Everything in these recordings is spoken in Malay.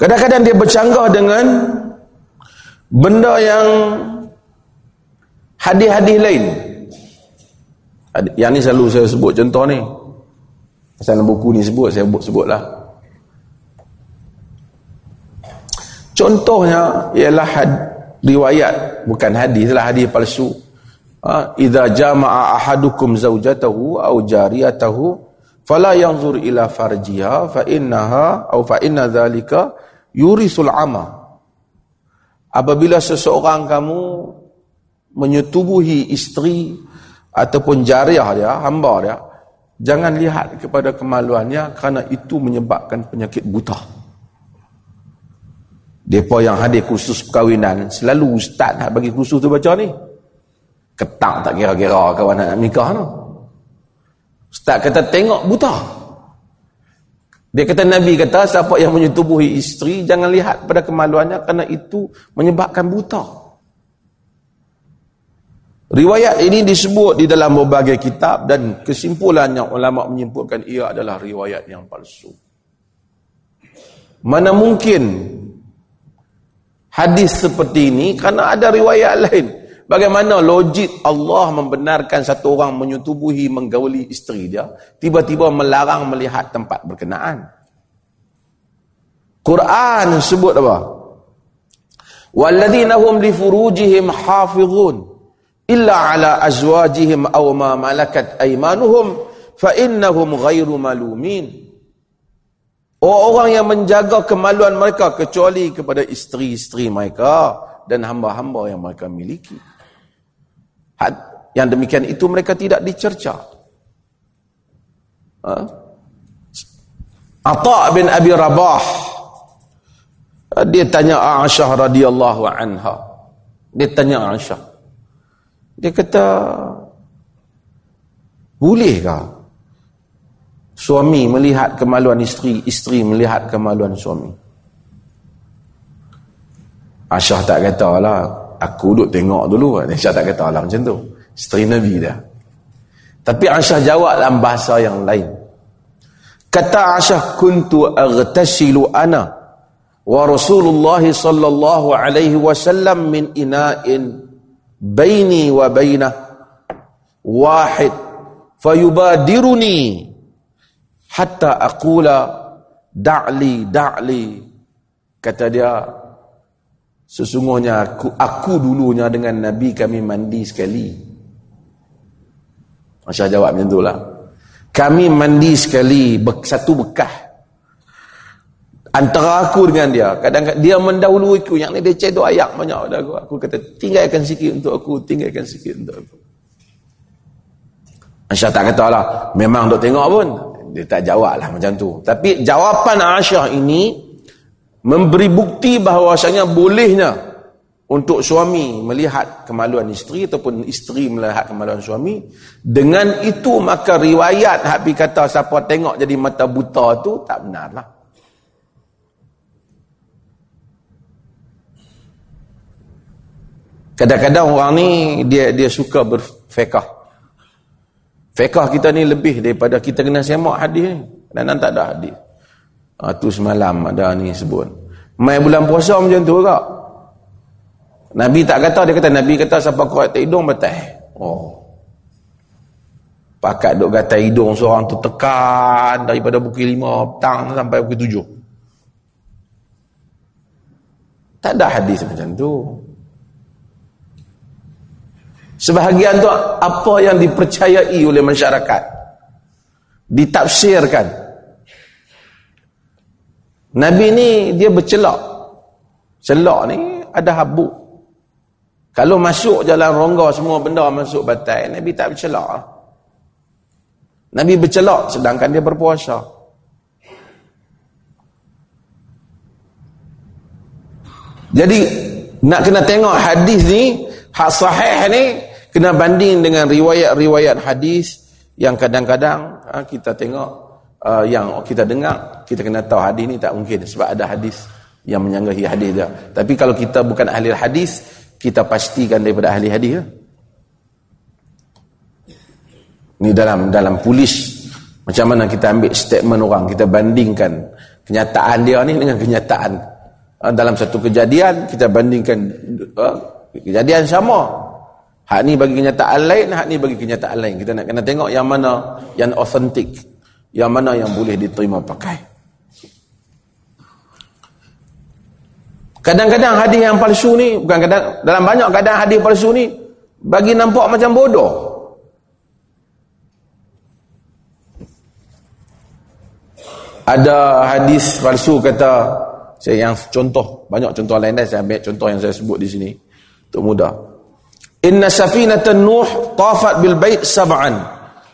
Kadang-kadang dia bercanggah dengan benda yang hadis-hadis lain. Yang ni selalu saya sebut contoh ni. Pasal buku ni sebut, saya sebut sebutlah. Contohnya ialah had, riwayat bukan hadis lah hadis palsu. Ha, idza jama'a ahadukum zawjatahu aw jariyatahu fala yanzur ila farjiha fa innaha aw fa inna dhalika yurisul ama. Apabila seseorang kamu menyetubuhi isteri ataupun jariah dia, hamba dia, Jangan lihat kepada kemaluannya kerana itu menyebabkan penyakit buta. Depa yang hadir khusus perkahwinan, selalu ustaz nak bagi khusus tu baca ni. Ketak tak kira-kira kawan nak nikah tu. Ustaz kata tengok buta. Dia kata Nabi kata siapa yang menyetubuhi isteri jangan lihat pada kemaluannya kerana itu menyebabkan buta. Riwayat ini disebut di dalam berbagai kitab dan kesimpulan yang ulama menyimpulkan ia adalah riwayat yang palsu. Mana mungkin hadis seperti ini karena ada riwayat lain. Bagaimana logik Allah membenarkan satu orang menyutubuhi menggauli isteri dia, tiba-tiba melarang melihat tempat berkenaan. Quran sebut apa? Walladzina hum li furujihim hafizun illa ala azwajihim aw ma malakat aymanuhum fa innahum ghairu malumin orang yang menjaga kemaluan mereka kecuali kepada isteri-isteri mereka dan hamba-hamba yang mereka miliki yang demikian itu mereka tidak dicerca ha? Ata bin Abi Rabah dia tanya Aisyah radhiyallahu anha dia tanya Aisyah dia kata, bolehkah suami melihat kemaluan isteri, isteri melihat kemaluan suami? Aisyah tak kata lah, aku duduk tengok dulu. Aisyah tak kata lah macam tu. Isteri Nabi dah. Tapi Aisyah jawab dalam bahasa yang lain. Kata Aisyah, kuntu agtasilu ana wa Rasulullah sallallahu alaihi wasallam min ina'in baini wa bainah wahid fayubadiruni hatta aqula da'li da'li kata dia sesungguhnya aku, aku dulunya dengan nabi kami mandi sekali. Masya jawab macam itulah kami mandi sekali satu bekas antara aku dengan dia. Kadang, -kadang dia mendahului aku. Yang ni dia cedok ayak banyak pada aku. Aku kata tinggalkan sikit untuk aku tinggalkan sikit untuk aku. Aisyah tak kata lah. Memang duk tengok pun. Dia tak jawab lah macam tu. Tapi jawapan Aisyah ini memberi bukti bahawasanya bolehnya untuk suami melihat kemaluan isteri ataupun isteri melihat kemaluan suami dengan itu maka riwayat Habib kata siapa tengok jadi mata buta tu tak benar lah Kadang-kadang orang ni dia dia suka berfekah. Fekah kita ni lebih daripada kita kena semak hadis ni. Dan tak ada hadis. Ha, tu semalam ada ni sebut. Mai bulan puasa macam tu juga. Nabi tak kata, dia kata Nabi kata siapa kuat tak hidung batal. Oh. Pakat duk kata hidung seorang tu tekan daripada pukul 5 petang sampai pukul 7. Tak ada hadis macam tu. Sebahagian tu apa yang dipercayai oleh masyarakat. Ditafsirkan. Nabi ni dia bercelak. Celak ni ada habuk. Kalau masuk jalan rongga semua benda masuk batai, Nabi tak bercelak. Nabi bercelak sedangkan dia berpuasa. Jadi nak kena tengok hadis ni, hak sahih ni kena banding dengan riwayat-riwayat hadis yang kadang-kadang ha, kita tengok uh, yang kita dengar kita kena tahu hadis ni tak mungkin sebab ada hadis yang menyanggahi hadis dia. Tapi kalau kita bukan ahli hadis kita pastikan daripada ahli hadis ya. ni dalam dalam polis macam mana kita ambil statement orang kita bandingkan kenyataan dia ni dengan kenyataan uh, dalam satu kejadian kita bandingkan uh, kejadian sama. Hak ni bagi kenyataan lain hak ni bagi kenyataan lain. Kita nak kena tengok yang mana yang authentic yang mana yang boleh diterima pakai? Kadang-kadang hadis yang palsu ni bukan kadang dalam banyak keadaan hadis palsu ni bagi nampak macam bodoh. Ada hadis palsu kata saya yang contoh banyak contoh lain dah saya ambil contoh yang saya sebut di sini. Untuk mudah inna safinatan nuh tafat bil bait sab'an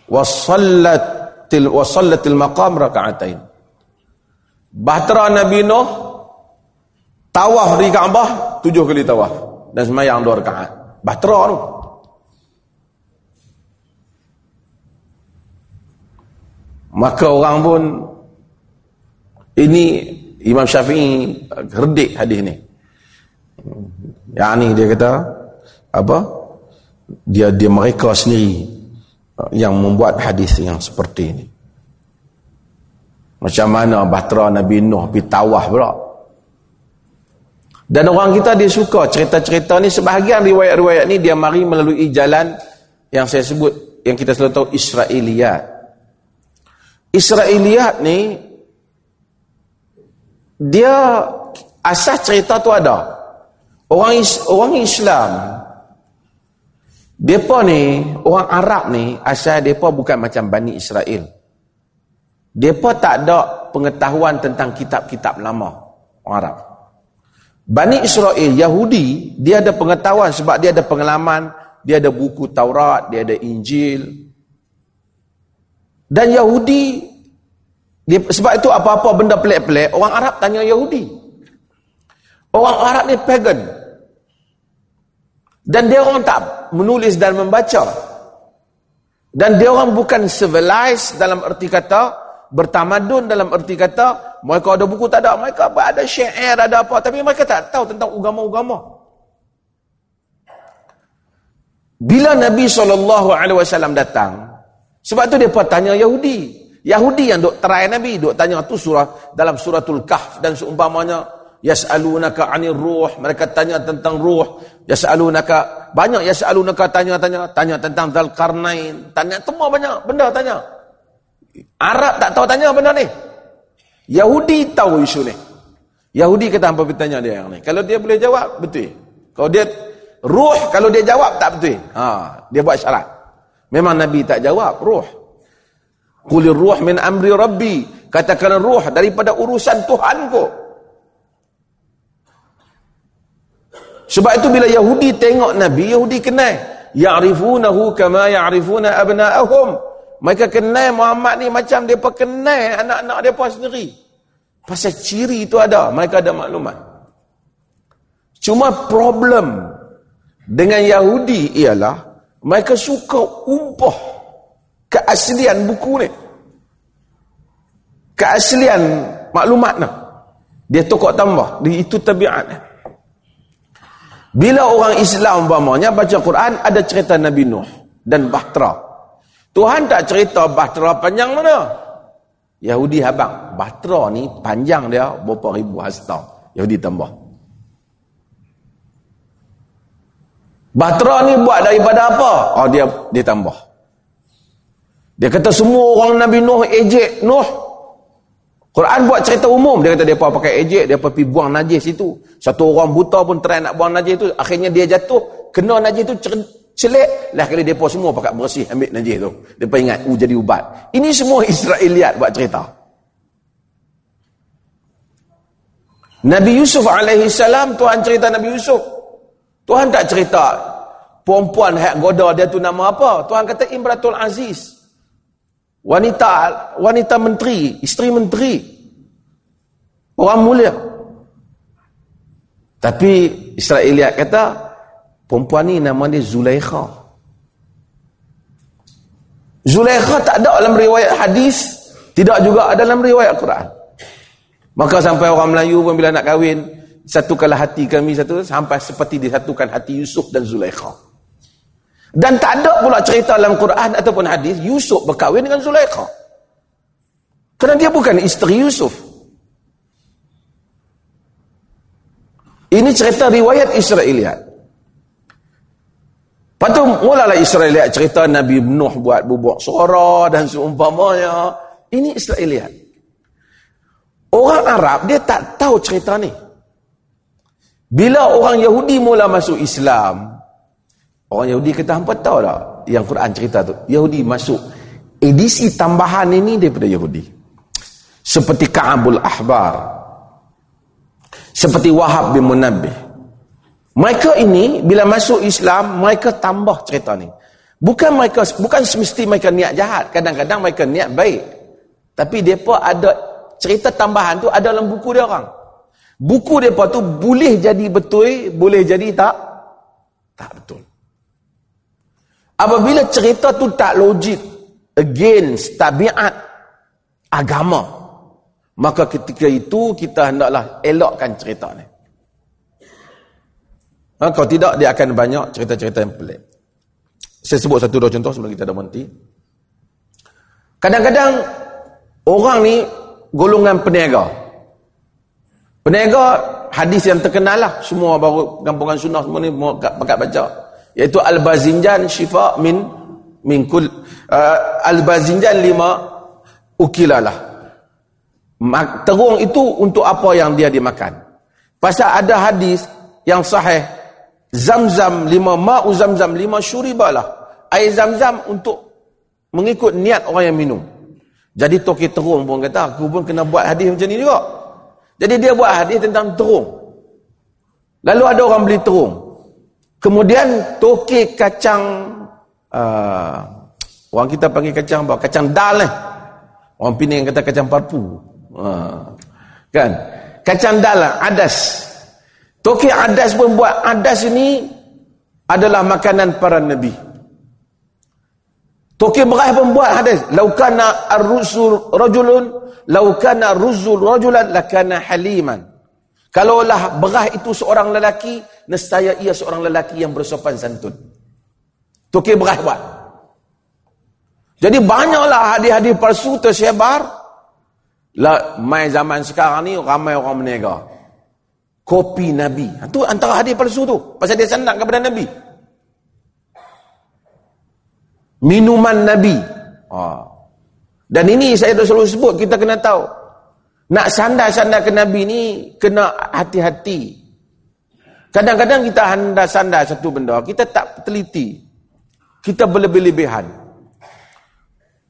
wa sallatil wa sallatil maqam raka'atain. Bahtera nabi nuh tawaf di kaabah tujuh kali tawaf. Dan sembahyang dua rakaat. Bahtera tu. Maka orang pun ini Imam Syafi'i herdik hadis ni. Yang ni dia kata apa? Dia dia mereka sendiri yang membuat hadis yang seperti ini. Macam mana bahtera Nabi Nuh pergi tawah pula. Dan orang kita dia suka cerita-cerita ni sebahagian riwayat-riwayat ni dia mari melalui jalan yang saya sebut yang kita selalu tahu Israiliyat. Israiliyat ni dia asas cerita tu ada orang orang Islam depa ni orang Arab ni asal depa bukan macam Bani Israel depa tak ada pengetahuan tentang kitab-kitab lama orang Arab Bani Israel Yahudi dia ada pengetahuan sebab dia ada pengalaman dia ada buku Taurat dia ada Injil dan Yahudi dia, sebab itu apa-apa benda pelik-pelik, orang Arab tanya Yahudi. Orang Arab ni pagan. Dan dia orang tak menulis dan membaca. Dan dia orang bukan civilized dalam erti kata, bertamadun dalam erti kata, mereka ada buku tak ada, mereka ada syair, ada apa, tapi mereka tak tahu tentang agama-agama. Bila Nabi SAW datang, sebab tu pun tanya Yahudi, Yahudi yang duk try Nabi, duk tanya tu surah dalam suratul Kahf dan seumpamanya yas'alunaka 'anil ruh, mereka tanya tentang ruh, yas'alunaka banyak yas'alunaka tanya-tanya, tanya tentang Dzulqarnain, tanya semua banyak benda tanya. Arab tak tahu tanya benda ni. Yahudi tahu isu ni. Yahudi kata apa bertanya dia yang ni. Kalau dia boleh jawab, betul. Kalau dia ruh, kalau dia jawab tak betul. Ha, dia buat syarat. Memang Nabi tak jawab, ruh. Kulir ruh min amri rabbi. Katakan ruh daripada urusan Tuhanku. Sebab itu bila Yahudi tengok Nabi, Yahudi kenal. Ya'rifunahu kama ya'rifuna abna'ahum. Mereka kenal Muhammad ni macam mereka kenal anak-anak mereka sendiri. Pasal ciri itu ada. Mereka ada maklumat. Cuma problem dengan Yahudi ialah mereka suka umpah keaslian buku ni keaslian maklumat ni dia tokok tambah itu tabiat bila orang Islam umpamanya baca Quran ada cerita Nabi Nuh dan Bahtera Tuhan tak cerita Bahtera panjang mana Yahudi habang Bahtera ni panjang dia berapa ribu hasta Yahudi tambah Bahtera ni buat daripada apa? Oh dia dia tambah. Dia kata semua orang Nabi Nuh ejek Nuh. Quran buat cerita umum. Dia kata dia apa pakai ejek, dia apa pergi buang najis itu. Satu orang buta pun try nak buang najis itu. Akhirnya dia jatuh, kena najis itu celik. Lah kali dia semua pakai bersih ambil najis itu. Dia ingat, uh, jadi ubat. Ini semua Israeliat buat cerita. Nabi Yusuf alaihi salam Tuhan cerita Nabi Yusuf. Tuhan tak cerita perempuan hak goda dia tu nama apa? Tuhan kata Imratul Aziz wanita wanita menteri, isteri menteri. Orang mulia. Tapi Israeliat kata perempuan ni nama dia Zulaikha. Zulaikha tak ada dalam riwayat hadis, tidak juga ada dalam riwayat Quran. Maka sampai orang Melayu pun bila nak kahwin, satukanlah hati kami satu sampai seperti disatukan hati Yusuf dan Zulaikha. Dan tak ada pula cerita dalam Quran ataupun hadis Yusuf berkahwin dengan Zulaikha. Kerana dia bukan isteri Yusuf. Ini cerita riwayat Israeliat. Lepas tu mulalah Israeliat cerita Nabi Nuh buat bubuk suara dan seumpamanya. Ini Israeliat. Orang Arab dia tak tahu cerita ni. Bila orang Yahudi mula masuk Islam, orang Yahudi kata hampa tahu tak yang Quran cerita tu. Yahudi masuk edisi tambahan ini daripada Yahudi. Seperti Ka'abul Ahbar. Seperti Wahab bin Munabbih. Mereka ini bila masuk Islam, mereka tambah cerita ni. Bukan mereka bukan semesti mereka niat jahat. Kadang-kadang mereka niat baik. Tapi depa ada cerita tambahan tu ada dalam buku dia orang. Buku depa tu boleh jadi betul, boleh jadi tak tak betul. Apabila cerita tu tak logik against tabiat agama, maka ketika itu kita hendaklah elokkan cerita ni. Ha, kalau tidak, dia akan banyak cerita-cerita yang pelik. Saya sebut satu dua contoh sebelum kita dah berhenti. Kadang-kadang orang ni golongan peniaga. Peniaga hadis yang terkenal lah. Semua baru kampungan sunnah semua ni pakat baca. Iaitu Al-Bazinjan Syifa min min kul uh, Al-Bazinjan lima ukilalah. Terung itu untuk apa yang dia dimakan. Pasal ada hadis yang sahih Zamzam lima ma'u zamzam lima syuribalah. Air zamzam untuk mengikut niat orang yang minum. Jadi Toki Terung pun kata, aku pun kena buat hadis macam ni juga. Jadi dia buat hadis tentang terung. Lalu ada orang beli terung. Kemudian Toki kacang, uh, orang kita panggil kacang apa? Kacang dal eh. Orang Penang kata kacang parpu. Uh, kan? Kacang dal lah, adas. Toki adas pun buat adas ini adalah makanan para nabi. Toki beras pun buat hadis. Laukana ar-rusul rajulun, laukana ruzul rajulan lakana haliman. Kalaulah beras itu seorang lelaki, nescaya ia seorang lelaki yang bersopan santun. Toki beras buat. Jadi banyaklah hadis-hadis palsu tersebar. Lah, mai zaman sekarang ni ramai orang menega. Kopi Nabi. Itu antara hadis palsu tu. Pasal dia sandak kepada Nabi minuman Nabi. Ha. Dan ini saya dah selalu sebut, kita kena tahu. Nak sandar-sandar ke Nabi ni, kena hati-hati. Kadang-kadang kita sandar-sandar satu benda, kita tak teliti. Kita berlebih-lebihan.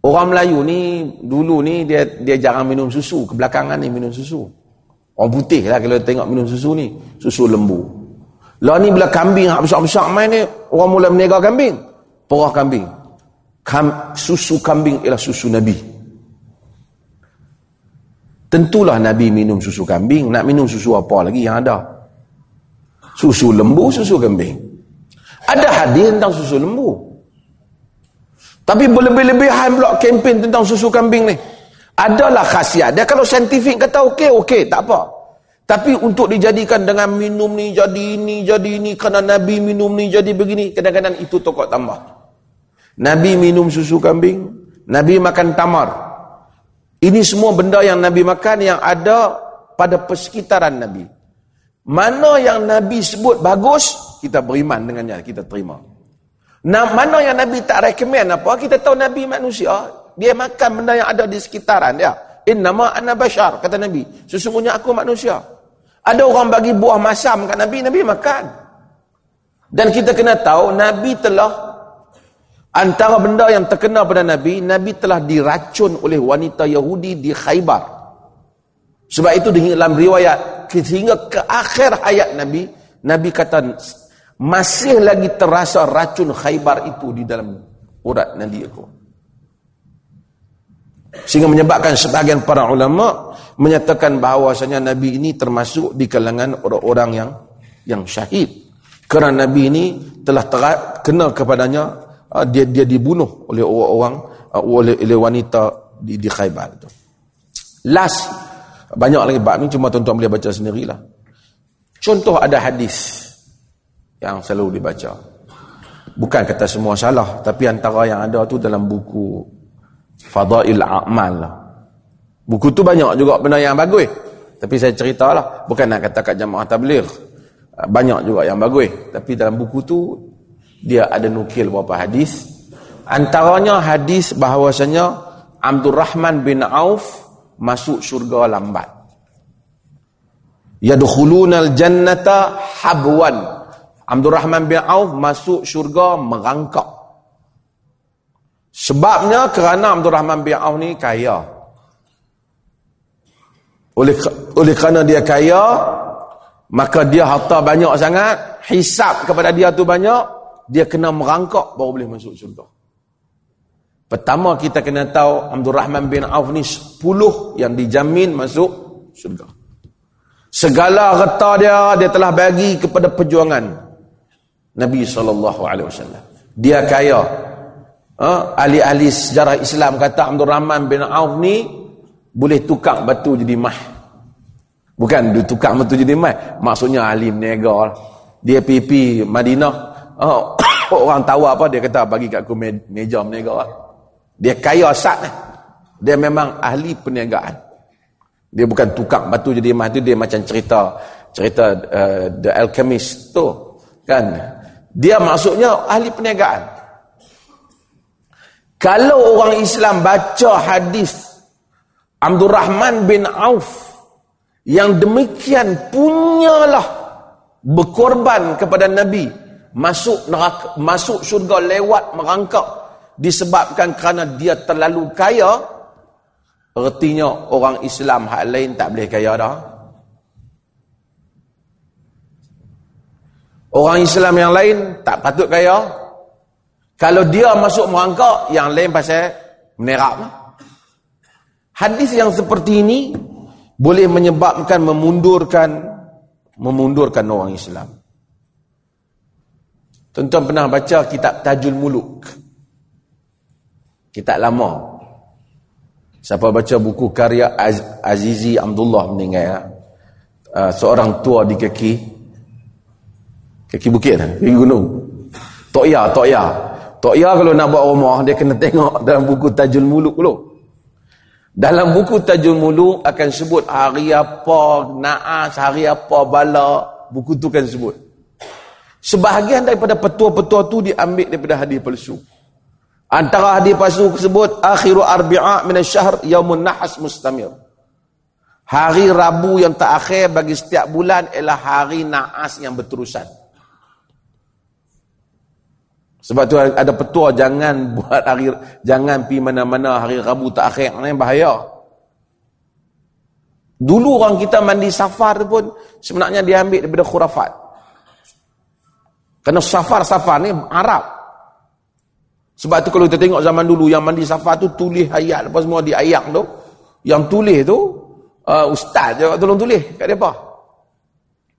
Orang Melayu ni, dulu ni, dia dia jarang minum susu. Kebelakangan ni minum susu. Orang putih lah kalau tengok minum susu ni. Susu lembu. Lah ni bila kambing besar-besar main ni, orang mula menega kambing. Perah kambing kam, susu kambing ialah susu Nabi. Tentulah Nabi minum susu kambing. Nak minum susu apa lagi yang ada? Susu lembu, susu kambing. Ada hadis tentang susu lembu. Tapi berlebih-lebihan pula kempen tentang susu kambing ni. Adalah khasiat. Dia kalau saintifik kata okey, okey, tak apa. Tapi untuk dijadikan dengan minum ni jadi ini, jadi ini. Kerana Nabi minum ni jadi begini. Kadang-kadang itu tokok tambah. Nabi minum susu kambing, Nabi makan tamar. Ini semua benda yang Nabi makan yang ada pada persekitaran Nabi. Mana yang Nabi sebut bagus, kita beriman dengannya, kita terima. Nah, mana yang Nabi tak rekomen apa, kita tahu Nabi manusia, dia makan benda yang ada di sekitaran dia. Innama ana bashar, kata Nabi. Sesungguhnya aku manusia. Ada orang bagi buah masam kat Nabi, Nabi makan. Dan kita kena tahu, Nabi telah Antara benda yang terkena pada Nabi, Nabi telah diracun oleh wanita Yahudi di Khaybar. Sebab itu dalam riwayat, sehingga ke akhir hayat Nabi, Nabi kata, masih lagi terasa racun Khaybar itu di dalam urat Nabi aku. Sehingga menyebabkan sebagian para ulama menyatakan bahawasanya Nabi ini termasuk di kalangan orang-orang yang yang syahid. Kerana Nabi ini telah kena kepadanya Ah, dia dia dibunuh oleh orang-orang uh, oleh, oleh wanita di di Khaybar itu. Last banyak lagi bab ni cuma tuan-tuan boleh baca sendirilah. Contoh ada hadis yang selalu dibaca. Bukan kata semua salah, tapi antara yang ada tu dalam buku Fadail A'mal lah. Buku tu banyak juga benda yang bagus. Tapi saya ceritalah, bukan nak kata kat jamaah tabligh. banyak juga yang bagus tapi dalam buku tu dia ada nukil beberapa hadis antaranya hadis bahawasanya Abdul Rahman bin Auf masuk syurga lambat. Yadkhulunal jannata habwan. Abdul Rahman bin Auf masuk syurga merangkak. Sebabnya kerana Abdul Rahman bin Auf ni kaya. Oleh oleh kerana dia kaya maka dia harta banyak sangat hisap kepada dia tu banyak dia kena merangkak baru boleh masuk syurga pertama kita kena tahu Abdul Rahman bin Auf ni 10 yang dijamin masuk syurga segala harta dia dia telah bagi kepada perjuangan Nabi SAW dia kaya ha? ahli-ahli sejarah Islam kata Abdul Rahman bin Auf ni boleh tukar batu jadi mah Bukan dia tukar metu jadi mai. Maksudnya ahli meniaga lah. Dia pipi Madinah. Oh, orang tahu apa dia kata bagi kat aku meja meniaga lah. Dia kaya sat ni. Dia memang ahli perniagaan. Dia bukan tukar batu jadi emas tu dia macam cerita cerita uh, The Alchemist tu kan. Dia maksudnya ahli perniagaan. Kalau orang Islam baca hadis Abdul Rahman bin Auf yang demikian punyalah berkorban kepada Nabi masuk neraka, masuk syurga lewat merangkak disebabkan kerana dia terlalu kaya artinya orang Islam hak lain tak boleh kaya dah orang Islam yang lain tak patut kaya kalau dia masuk merangkak yang lain pasal menerap hadis yang seperti ini boleh menyebabkan memundurkan memundurkan orang Islam. Tuan-tuan pernah baca kitab Tajul Muluk. Kitab lama. Siapa baca buku karya Az Azizi Abdullah meninggal. Uh, seorang tua di kaki. Kaki bukit, kaki gunung. Tok Ya, Tok Ya. Tok Ya kalau nak buat rumah, dia kena tengok dalam buku Tajul Muluk dulu. Dalam buku Tajul Mulu akan sebut hari apa naas, hari apa bala, buku tu kan sebut. Sebahagian daripada petua-petua tu diambil daripada hadis palsu. Antara hadis palsu tersebut akhiru arbi'a min asy-syahr yaumun nahas mustamir. Hari Rabu yang terakhir bagi setiap bulan ialah hari naas yang berterusan. Sebab tu ada petua jangan buat hari jangan pi mana-mana hari Rabu tak akhir ni bahaya. Dulu orang kita mandi safar pun sebenarnya diambil daripada khurafat. Kerana safar-safar ni Arab. Sebab tu kalau kita tengok zaman dulu yang mandi safar tu tulis ayat apa semua di ayat tu. Yang tulis tu uh, ustaz je tolong tulis kat depa.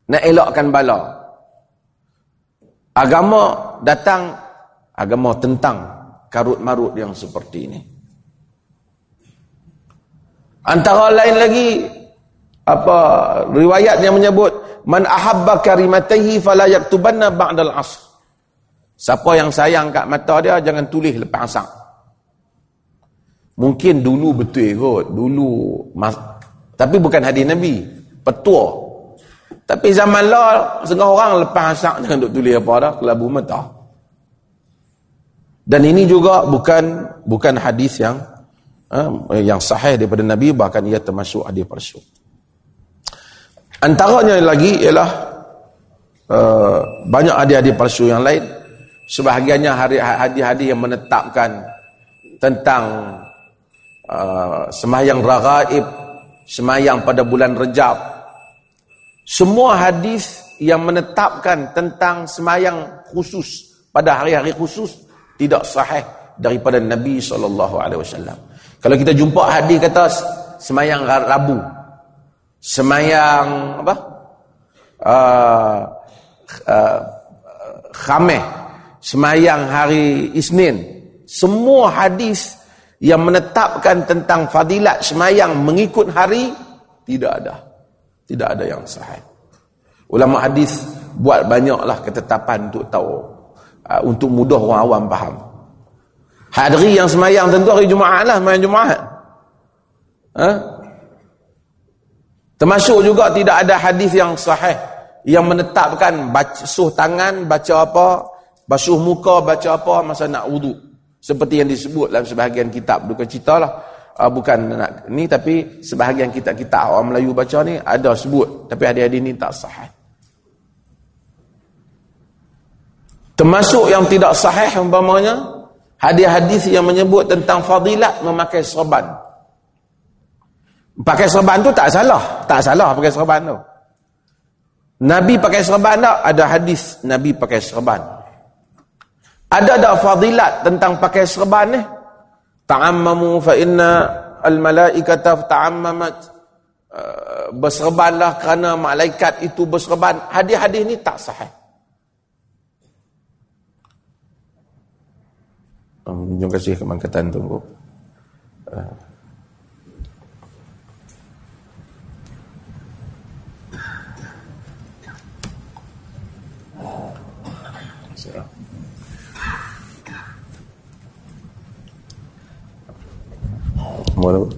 Nak elakkan bala. Agama datang agama tentang karut marut yang seperti ini. Antara lain lagi apa riwayat yang menyebut man ahabba karimatihi fala yaktubanna ba'dal asr. Siapa yang sayang kat mata dia jangan tulis lepas asar. Mungkin dulu betul kot, dulu mas, tapi bukan hadis Nabi, petua. Tapi zaman lah setengah orang lepas asar jangan duk tulis apa dah, kelabu mata. Dan ini juga bukan bukan hadis yang uh, yang sahih daripada Nabi bahkan ia termasuk hadis palsu. Antaranya lagi ialah uh, banyak hadis-hadis palsu yang lain. Sebahagiannya hadis-hadis yang menetapkan tentang uh, semayang ragaib, semayang pada bulan Rejab. Semua hadis yang menetapkan tentang semayang khusus pada hari-hari khusus tidak sahih daripada Nabi SAW. Kalau kita jumpa hadis kata semayang Rabu, semayang apa? Uh, uh, Khameh, semayang hari Isnin, semua hadis yang menetapkan tentang fadilat semayang mengikut hari tidak ada. Tidak ada yang sahih. Ulama hadis buat banyaklah ketetapan untuk tahu uh, untuk mudah orang awam faham. Hari yang semayang tentu hari Jumaat lah, semayang Jumaat. Ha? Termasuk juga tidak ada hadis yang sahih yang menetapkan basuh tangan baca apa basuh muka baca apa masa nak wudu. Seperti yang disebut dalam sebahagian kitab bukan cerita lah. Uh, bukan nak ni tapi sebahagian kitab-kitab orang Melayu baca ni ada sebut. Tapi hadis-hadis ni tak sahih. Termasuk yang tidak sahih umpamanya hadis-hadis yang menyebut tentang fadilat memakai serban. Pakai serban tu tak salah. Tak salah pakai serban tu. Nabi pakai serban tak? Ada hadis Nabi pakai serban. Ada tak fadilat tentang pakai serban ni? Ta'ammamu fa inna al-malaikata ta'ammamat uh, berserbanlah kerana malaikat itu berserban. Hadis-hadis ni tak sahih. Um, terima kasih kemangkatan tunggu. Uh. Walau.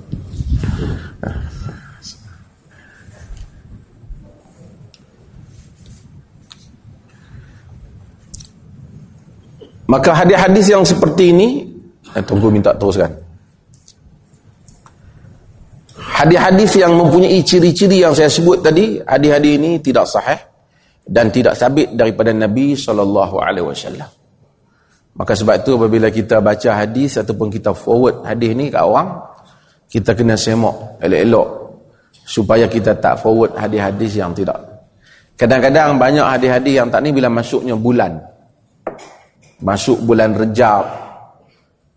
Maka hadis-hadis yang seperti ini eh, Tunggu minta teruskan. Hadis-hadis yang mempunyai ciri-ciri yang saya sebut tadi Hadis-hadis ini tidak sahih Dan tidak sabit daripada Nabi SAW Maka sebab itu apabila kita baca hadis Ataupun kita forward hadis ni kat orang kita kena semak elok-elok supaya kita tak forward hadis-hadis yang tidak. Kadang-kadang banyak hadis-hadis yang tak ni bila masuknya bulan. Masuk bulan rejab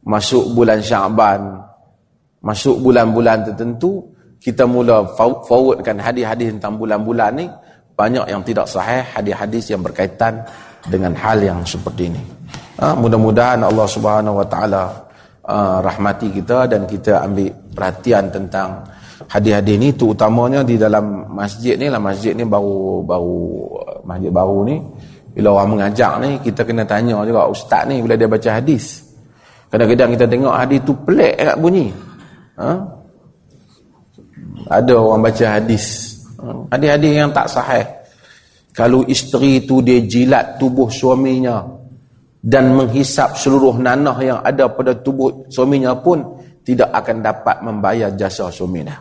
masuk bulan sya'ban masuk bulan-bulan tertentu kita mula forwardkan hadis-hadis tentang bulan-bulan ni banyak yang tidak sahih hadis-hadis yang berkaitan dengan hal yang seperti ini ha, mudah-mudahan Allah subhanahu wa ta'ala uh, rahmati kita dan kita ambil perhatian tentang hadis-hadis ni tu utamanya di dalam masjid ni lah masjid ni baru baru masjid baru ni bila orang mengajak ni kita kena tanya juga ustaz ni bila dia baca hadis kadang-kadang kita tengok hadis tu pelik kat bunyi ha? ada orang baca hadis ha? Hadis-hadis yang tak sahih kalau isteri tu dia jilat tubuh suaminya dan menghisap seluruh nanah yang ada pada tubuh suaminya pun tidak akan dapat membayar jasa suaminya.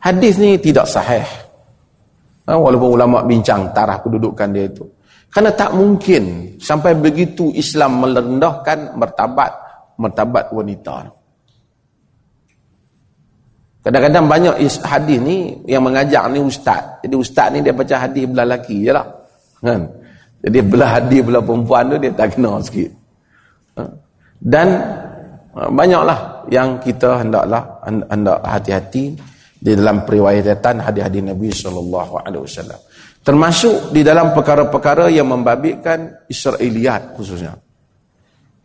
Hadis ni tidak sahih. Ha, walaupun ulama bincang tarah kedudukan dia itu. Karena tak mungkin sampai begitu Islam merendahkan martabat martabat wanita. Kadang-kadang banyak hadis ni yang mengajar ni ustaz. Jadi ustaz ni dia baca hadis belah lelaki je lah. Kan? Jadi belah hati belah perempuan tu dia tak kena sikit. Ha? Dan ha, banyaklah yang kita hendaklah hendak hati-hati di dalam periwayatan hadis-hadis Nabi sallallahu alaihi wasallam. Termasuk di dalam perkara-perkara yang membabitkan Israiliyat khususnya.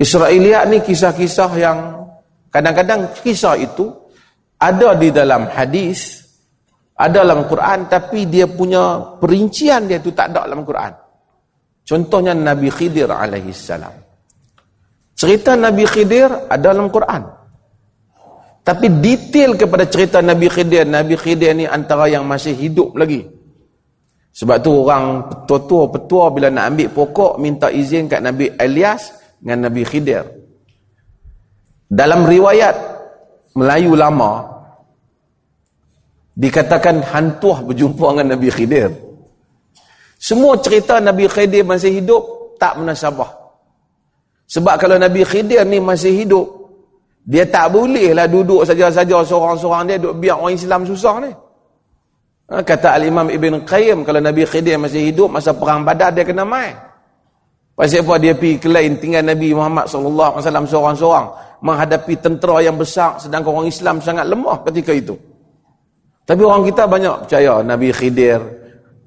Israiliyat ni kisah-kisah yang kadang-kadang kisah itu ada di dalam hadis, ada dalam Quran tapi dia punya perincian dia tu tak ada dalam Quran. Contohnya Nabi Khidir alaihi salam. Cerita Nabi Khidir ada dalam Quran. Tapi detail kepada cerita Nabi Khidir, Nabi Khidir ni antara yang masih hidup lagi. Sebab tu orang petua-petua bila nak ambil pokok minta izin kat Nabi Elias dengan Nabi Khidir. Dalam riwayat Melayu lama dikatakan hantuah berjumpa dengan Nabi Khidir. Semua cerita Nabi Khidir masih hidup tak menasabah. Sebab kalau Nabi Khidir ni masih hidup, dia tak bolehlah duduk saja-saja seorang-seorang dia duduk biar orang Islam susah ni. Ha, kata Al-Imam Ibn Qayyim, kalau Nabi Khidir masih hidup, masa perang badar dia kena main. Pasal apa dia pergi ke lain tinggal Nabi Muhammad SAW seorang-seorang menghadapi tentera yang besar sedangkan orang Islam sangat lemah ketika itu. Tapi orang kita banyak percaya Nabi Khidir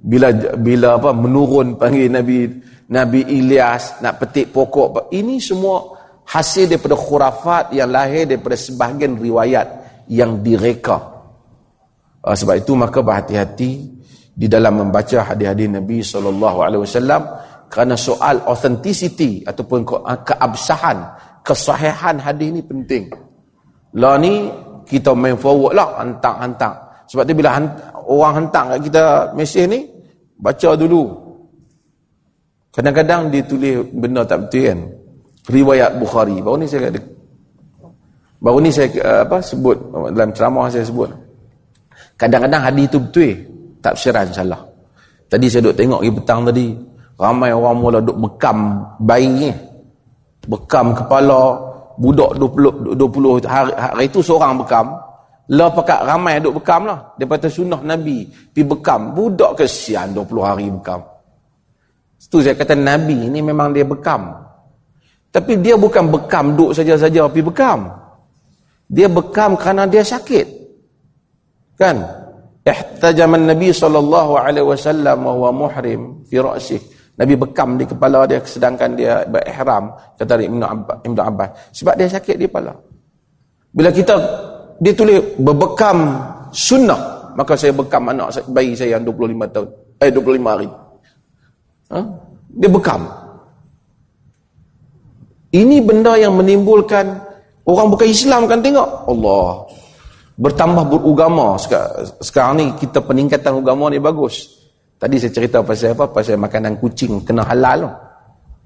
bila bila apa menurun panggil Nabi Nabi Ilyas nak petik pokok ini semua hasil daripada khurafat yang lahir daripada sebahagian riwayat yang direka uh, sebab itu maka berhati-hati di dalam membaca hadis-hadis Nabi sallallahu alaihi wasallam kerana soal authenticity ataupun keabsahan kesahihan hadis ini penting lah ni kita main forward lah hantar-hantar Sebab tu bila orang hantar kat kita mesej ni, baca dulu. Kadang-kadang dia tulis benda tak betul kan. Riwayat Bukhari. Baru ni saya kata, baru ni saya uh, apa sebut dalam ceramah saya sebut. Kadang-kadang hadis tu betul. Tak Tafsiran salah. Tadi saya duduk tengok di petang tadi. Ramai orang mula duduk bekam bayi ni. Bekam kepala budak 20, 20 hari, hari itu seorang bekam. Lah pakat ramai duk bekam lah. Daripada sunnah Nabi. Pi bekam. Budak kesian 20 hari bekam. Itu saya kata Nabi ni memang dia bekam. Tapi dia bukan bekam duk saja-saja pi bekam. Dia bekam kerana dia sakit. Kan? Ihtajaman Nabi wasallam wa huwa muhrim fi ra'sih. Nabi bekam di kepala dia sedangkan dia berihram kata Ibnu Abbas, Ibnu Abbas. Sebab dia sakit di kepala. Bila kita dia tulis berbekam sunnah. Maka saya bekam anak bayi saya yang 25 tahun eh 25 hari. Ha? dia bekam. Ini benda yang menimbulkan orang bukan Islam kan tengok? Allah. Bertambah berugama sekarang ni kita peningkatan agama ni bagus tadi saya cerita pasal apa? Pasal makanan kucing kena halal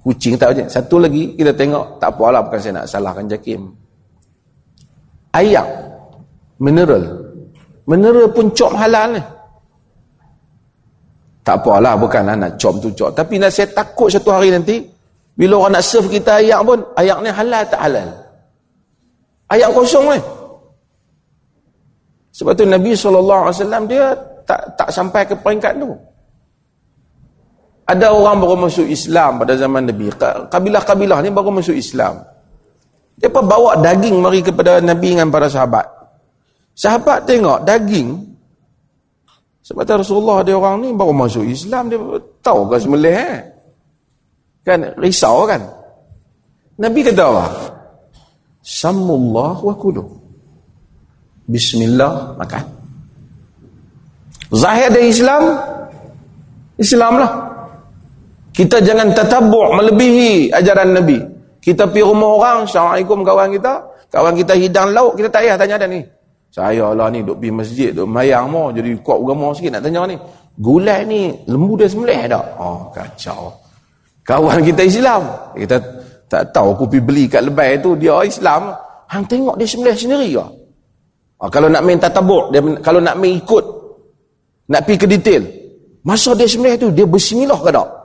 kucing tak aja satu lagi kita tengok tak apalah bukan saya nak salahkan Jakim. Ayam. Mineral. Mineral pun cop halal ni. Tak apalah bukanlah nak cop tu cop tapi nak saya takut satu hari nanti bila orang nak serve kita ayak pun ayak ni halal tak halal? Ayak kosong ni. Sebab tu Nabi SAW dia tak tak sampai ke peringkat tu ada orang baru masuk Islam pada zaman Nabi kabilah-kabilah ni baru masuk Islam dia bawa daging mari kepada Nabi dengan para sahabat Sahabat tengok daging. Sebab tu Rasulullah dia orang ni baru masuk Islam dia tahu kan semelih eh. Kan risau kan. Nabi kata apa? Sammullah wa kulu. Bismillah makan. Zahir dari Islam Islam lah. Kita jangan tatabu' melebihi ajaran Nabi. Kita pergi rumah orang, Assalamualaikum kawan kita. Kawan kita hidang lauk, kita tak payah tanya dah ni. Saya lah ni duk pergi masjid, duk mayang mo, jadi kuat agama sikit nak tanya ni. Gulai ni lembu dia sembelih tak? Oh, kacau. Kawan kita Islam. Kita tak tahu aku pergi beli kat lebay tu, dia Islam. Hang tengok dia sembelih sendiri ke? Oh, kalau nak main tatabuk, dia, kalau nak main ikut, nak pergi ke detail, masa dia sembelih tu, dia bersimilah ke tak?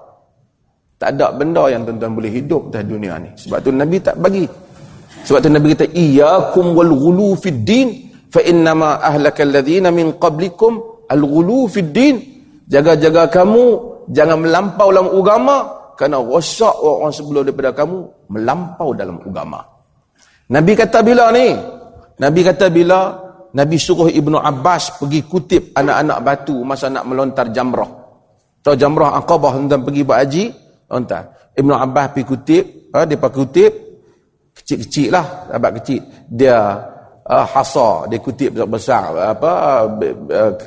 Tak ada benda yang tuan-tuan boleh hidup dalam dunia ni. Sebab tu Nabi tak bagi. Sebab tu Nabi kata, Iyakum wal ghulu fid din, fa innama ahlakal ladzina min qablikum al-ghulu fid din. Jaga-jaga kamu jangan melampau dalam agama kerana rosak orang sebelum daripada kamu melampau dalam agama Nabi kata bila ni? Nabi kata bila Nabi suruh Ibnu Abbas pergi kutip anak-anak batu masa nak melontar jamrah. Atau jamrah Aqabah tentang pergi buat haji lontar Ibnu Abbas pergi kutip ha, dia pergi kutip kecil-kecil lah sahabat kecil. Dia uh, hasa dia kutip besar apa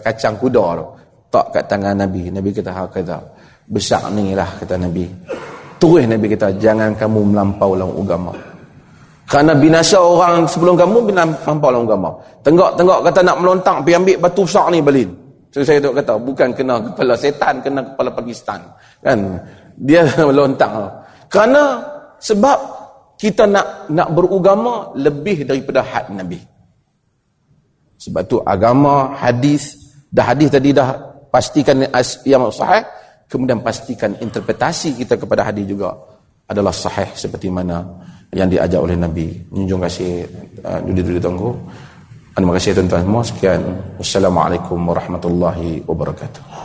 kacang kuda tu tak kat tangan nabi. Nabi kata ha kata besar ni lah kata nabi. Terus nabi kata jangan kamu melampau dalam agama kerana binasa orang sebelum kamu melampau dalam agama tenggak-tenggak kata nak melontang pergi ambil batu besar ni balin so saya tu kata bukan kena kepala setan kena kepala Pakistan. Kan dia melontang kerana sebab kita nak nak berugama lebih daripada had Nabi. Sebab tu agama, hadis, dah hadis tadi dah pastikan yang sahih, kemudian pastikan interpretasi kita kepada hadis juga adalah sahih seperti mana yang diajar oleh Nabi. Menjunjung kasih uh, duduk-duduk tunggu. Terima kasih tuan-tuan semua. Sekian. Wassalamualaikum warahmatullahi wabarakatuh.